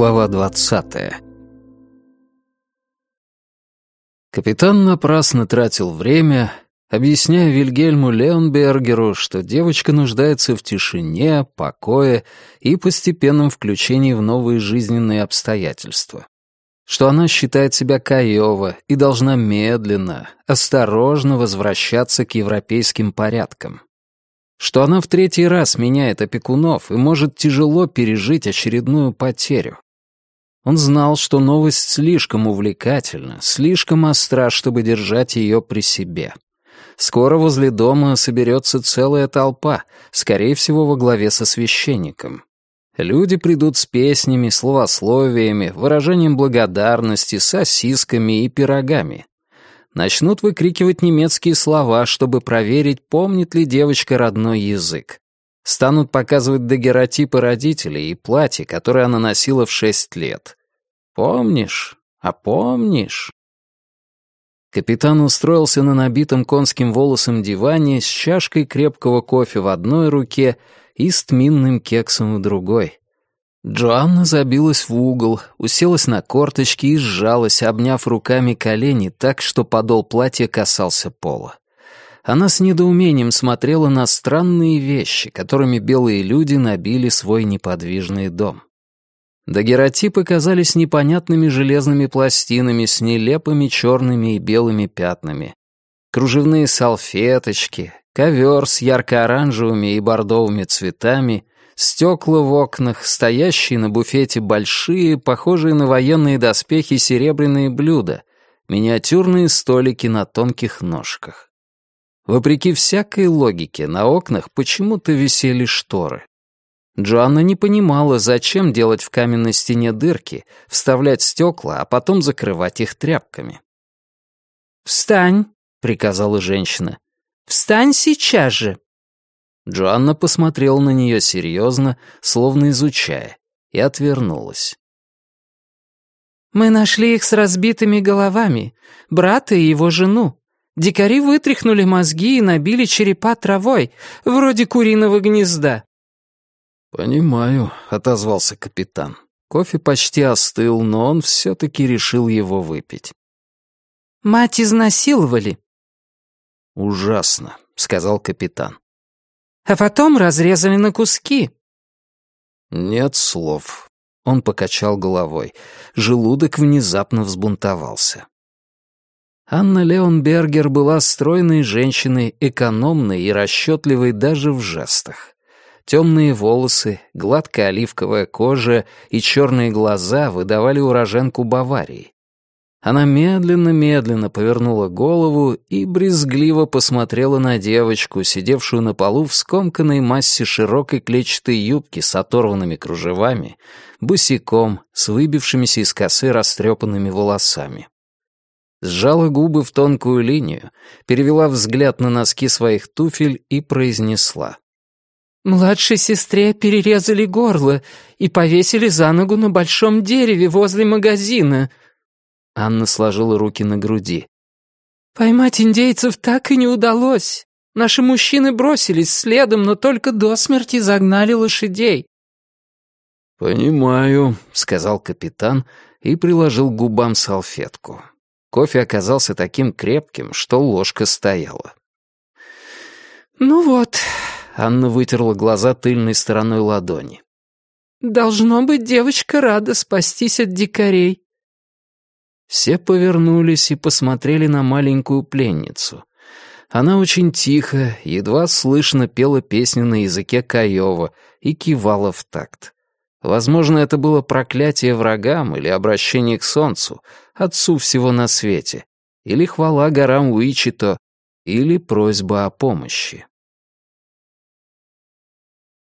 Глава двадцатая. Капитан напрасно тратил время, объясняя Вильгельму Леонбергеру, что девочка нуждается в тишине, покое и постепенном включении в новые жизненные обстоятельства. Что она считает себя Каева и должна медленно, осторожно возвращаться к европейским порядкам что она в третий раз меняет опекунов и может тяжело пережить очередную потерю. Он знал, что новость слишком увлекательна, слишком остра, чтобы держать ее при себе. Скоро возле дома соберется целая толпа, скорее всего, во главе со священником. Люди придут с песнями, словословиями, выражением благодарности, сосисками и пирогами начнут выкрикивать немецкие слова, чтобы проверить, помнит ли девочка родной язык. Станут показывать дагеротипы родителей и платье, которое она носила в шесть лет. Помнишь? А помнишь? Капитан устроился на набитом конским волосом диване с чашкой крепкого кофе в одной руке и с тминным кексом в другой. Джоанна забилась в угол, уселась на корточки и сжалась, обняв руками колени так, что подол платья касался пола. Она с недоумением смотрела на странные вещи, которыми белые люди набили свой неподвижный дом. Дагеротипы казались непонятными железными пластинами с нелепыми черными и белыми пятнами. Кружевные салфеточки, ковер с ярко-оранжевыми и бордовыми цветами, Стекла в окнах, стоящие на буфете большие, похожие на военные доспехи серебряные блюда, миниатюрные столики на тонких ножках. Вопреки всякой логике, на окнах почему-то висели шторы. Джоанна не понимала, зачем делать в каменной стене дырки, вставлять стекла, а потом закрывать их тряпками. «Встань!» — приказала женщина. «Встань сейчас же!» Джоанна посмотрела на нее серьезно, словно изучая, и отвернулась. «Мы нашли их с разбитыми головами, брата и его жену. Дикари вытряхнули мозги и набили черепа травой, вроде куриного гнезда». «Понимаю», — отозвался капитан. Кофе почти остыл, но он все-таки решил его выпить. «Мать изнасиловали». «Ужасно», — сказал капитан а потом разрезали на куски». «Нет слов». Он покачал головой. Желудок внезапно взбунтовался. Анна Леонбергер была стройной женщиной, экономной и расчетливой даже в жестах. Темные волосы, гладкая оливковая кожа и черные глаза выдавали уроженку Баварии. Она медленно-медленно повернула голову и брезгливо посмотрела на девочку, сидевшую на полу в скомканной массе широкой клетчатой юбки с оторванными кружевами, босиком, с выбившимися из косы растрепанными волосами. Сжала губы в тонкую линию, перевела взгляд на носки своих туфель и произнесла. «Младшей сестре перерезали горло и повесили за ногу на большом дереве возле магазина», Анна сложила руки на груди. «Поймать индейцев так и не удалось. Наши мужчины бросились следом, но только до смерти загнали лошадей». «Понимаю», — сказал капитан и приложил к губам салфетку. Кофе оказался таким крепким, что ложка стояла. «Ну вот», — Анна вытерла глаза тыльной стороной ладони. «Должно быть, девочка рада спастись от дикарей. Все повернулись и посмотрели на маленькую пленницу. Она очень тихо, едва слышно пела песни на языке Каева и кивала в такт. Возможно, это было проклятие врагам или обращение к солнцу, отцу всего на свете, или хвала горам Уичито, или просьба о помощи.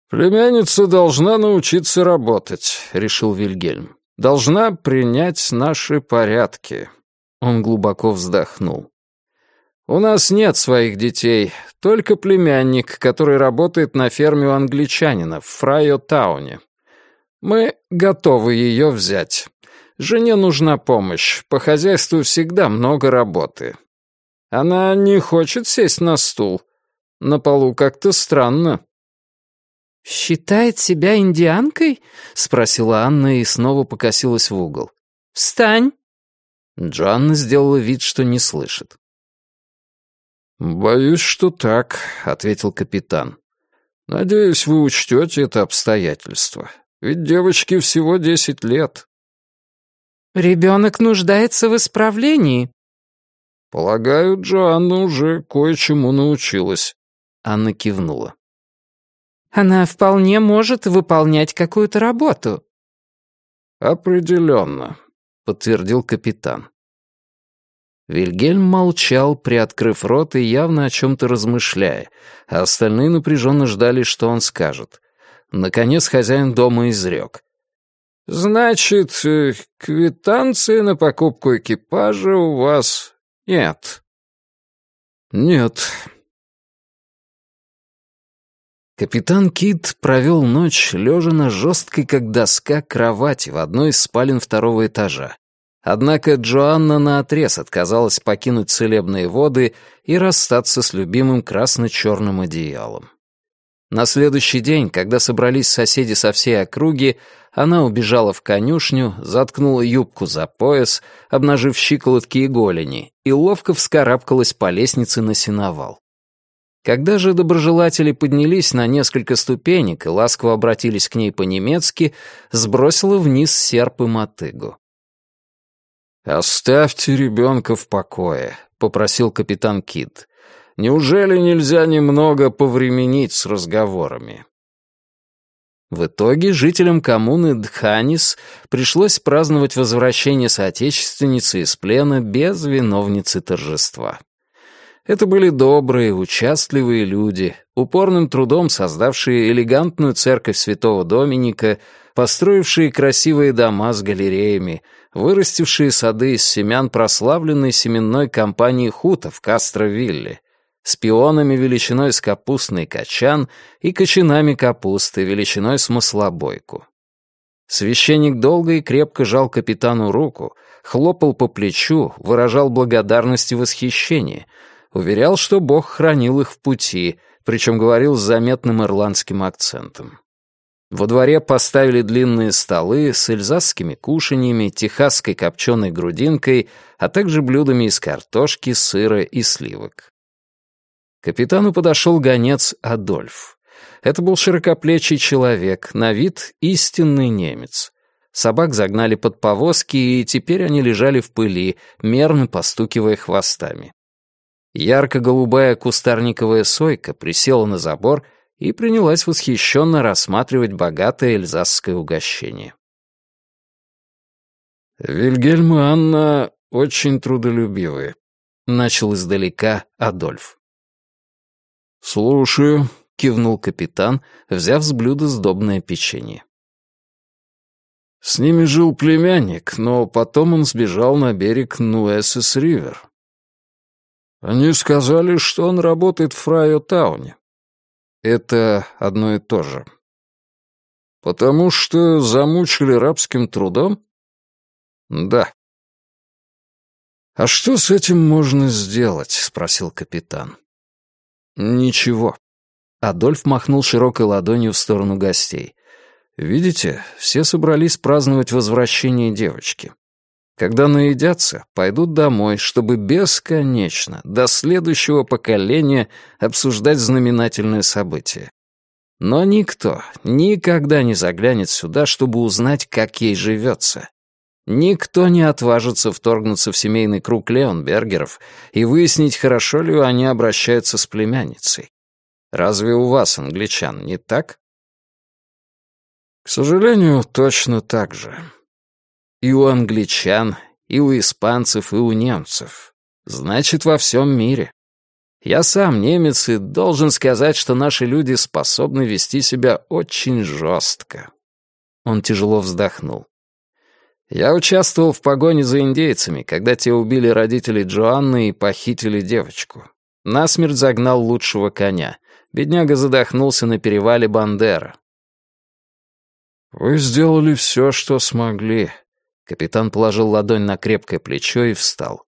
«Племянница должна научиться работать», — решил Вильгельм должна принять наши порядки». Он глубоко вздохнул. «У нас нет своих детей, только племянник, который работает на ферме у англичанина в Фрайо-тауне. Мы готовы ее взять. Жене нужна помощь, по хозяйству всегда много работы. Она не хочет сесть на стул. На полу как-то странно». «Считает себя индианкой?» — спросила Анна и снова покосилась в угол. «Встань!» Джоанна сделала вид, что не слышит. «Боюсь, что так», — ответил капитан. «Надеюсь, вы учтете это обстоятельство. Ведь девочке всего десять лет». «Ребенок нуждается в исправлении». «Полагаю, Джоанна уже кое-чему научилась». Анна кивнула. Она вполне может выполнять какую-то работу». «Определенно», — подтвердил капитан. Вильгельм молчал, приоткрыв рот и явно о чем-то размышляя, а остальные напряженно ждали, что он скажет. Наконец хозяин дома изрек. «Значит, э, квитанции на покупку экипажа у вас нет?» «Нет», Капитан Кит провел ночь, лежа на жесткой, как доска, кровати в одной из спален второго этажа. Однако Джоанна наотрез отказалась покинуть целебные воды и расстаться с любимым красно-черным одеялом. На следующий день, когда собрались соседи со всей округи, она убежала в конюшню, заткнула юбку за пояс, обнажив щиколотки и голени, и ловко вскарабкалась по лестнице на сеновал. Когда же доброжелатели поднялись на несколько ступенек и ласково обратились к ней по-немецки, сбросила вниз серп и мотыгу. «Оставьте ребенка в покое», — попросил капитан Кид. «Неужели нельзя немного повременить с разговорами?» В итоге жителям коммуны Дханис пришлось праздновать возвращение соотечественницы из плена без виновницы торжества. Это были добрые, участливые люди, упорным трудом создавшие элегантную церковь святого Доминика, построившие красивые дома с галереями, вырастившие сады из семян прославленной семенной компании Хута в Кастро-Вилле, с пионами величиной с капустный качан и кочанами капусты величиной с маслобойку. Священник долго и крепко жал капитану руку, хлопал по плечу, выражал благодарность и восхищение — Уверял, что Бог хранил их в пути, причем говорил с заметным ирландским акцентом. Во дворе поставили длинные столы с эльзасскими кушаньями, техасской копченой грудинкой, а также блюдами из картошки, сыра и сливок. Капитану подошел гонец Адольф. Это был широкоплечий человек, на вид истинный немец. Собак загнали под повозки, и теперь они лежали в пыли, мерно постукивая хвостами. Ярко-голубая кустарниковая сойка присела на забор и принялась восхищенно рассматривать богатое эльзасское угощение. «Вильгельм и Анна очень трудолюбивые», — начал издалека Адольф. «Слушаю», — кивнул капитан, взяв с блюда сдобное печенье. С ними жил племянник, но потом он сбежал на берег Нуэсес-Ривер. Они сказали, что он работает в Фрайо-тауне. Это одно и то же. Потому что замучили рабским трудом? Да. А что с этим можно сделать? спросил капитан. Ничего. Адольф махнул широкой ладонью в сторону гостей. Видите, все собрались праздновать возвращение девочки. Когда наедятся, пойдут домой, чтобы бесконечно, до следующего поколения, обсуждать знаменательное событие. Но никто никогда не заглянет сюда, чтобы узнать, как ей живется. Никто не отважится вторгнуться в семейный круг Леонбергеров и выяснить, хорошо ли они обращаются с племянницей. Разве у вас, англичан, не так? К сожалению, точно так же. И у англичан, и у испанцев, и у немцев. Значит, во всем мире. Я сам немец и должен сказать, что наши люди способны вести себя очень жестко. Он тяжело вздохнул. Я участвовал в погоне за индейцами, когда те убили родителей Джоанны и похитили девочку. Насмерть загнал лучшего коня. Бедняга задохнулся на перевале Бандера. «Вы сделали все, что смогли», Капитан положил ладонь на крепкое плечо и встал.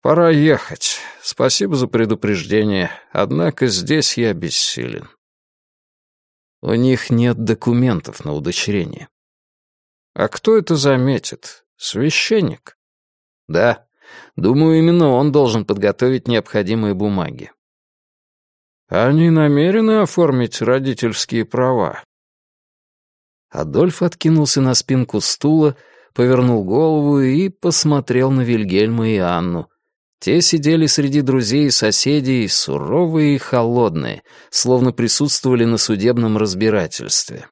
«Пора ехать. Спасибо за предупреждение, однако здесь я бессилен». У них нет документов на удочерение. А кто это заметит? Священник? Да. Думаю, именно он должен подготовить необходимые бумаги. Они намерены оформить родительские права? Адольф откинулся на спинку стула, повернул голову и посмотрел на Вильгельма и Анну. Те сидели среди друзей и соседей, суровые и холодные, словно присутствовали на судебном разбирательстве.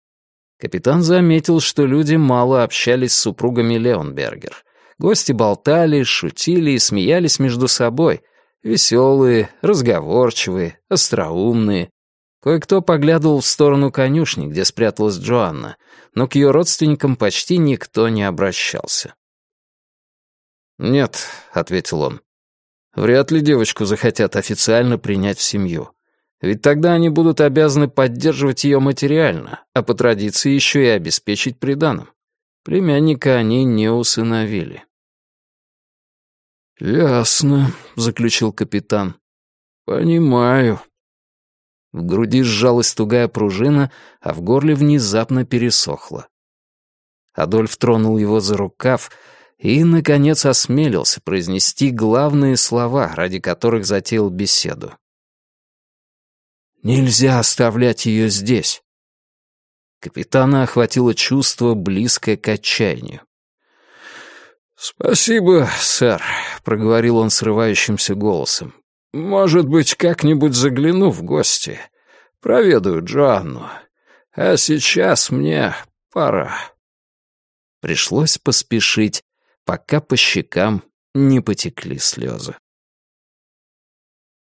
Капитан заметил, что люди мало общались с супругами Леонбергер. Гости болтали, шутили и смеялись между собой. Веселые, разговорчивые, остроумные. Кое-кто поглядывал в сторону конюшни, где спряталась Джоанна, но к ее родственникам почти никто не обращался. «Нет», — ответил он, — «вряд ли девочку захотят официально принять в семью. Ведь тогда они будут обязаны поддерживать ее материально, а по традиции еще и обеспечить приданым. Племянника они не усыновили. «Ясно», — заключил капитан. «Понимаю». В груди сжалась тугая пружина, а в горле внезапно пересохло. Адольф тронул его за рукав и, наконец, осмелился произнести главные слова, ради которых затеял беседу. Нельзя оставлять ее здесь. Капитана охватило чувство, близкое к отчаянию. «Спасибо, сэр», — проговорил он срывающимся голосом. «Может быть, как-нибудь загляну в гости. Проведаю Джоанну. А сейчас мне пора». Пришлось поспешить, пока по щекам не потекли слезы.